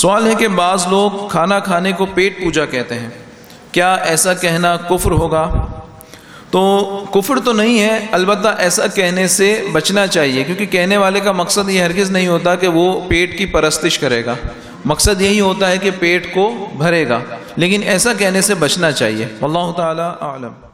سوال ہے کہ بعض لوگ کھانا کھانے کو پیٹ پوجا کہتے ہیں۔ کیا ایسا کہنا کفر ہوگا؟ تو کفر تو نہیں ہے، البتہ ایسا کہنے سے بچنا چاہیے، کیونکہ کہنے والے کا مقصد یہ ہرگز نہیں ہوتا کہ وہ پیٹ کی پرستش کرے گا۔ مقصد یہی ہوتا ہے کہ پیٹ کو بھرے گا، لیکن ایسا کہنے سے بچنا چاہیے۔ اللہ تعالیٰ عالم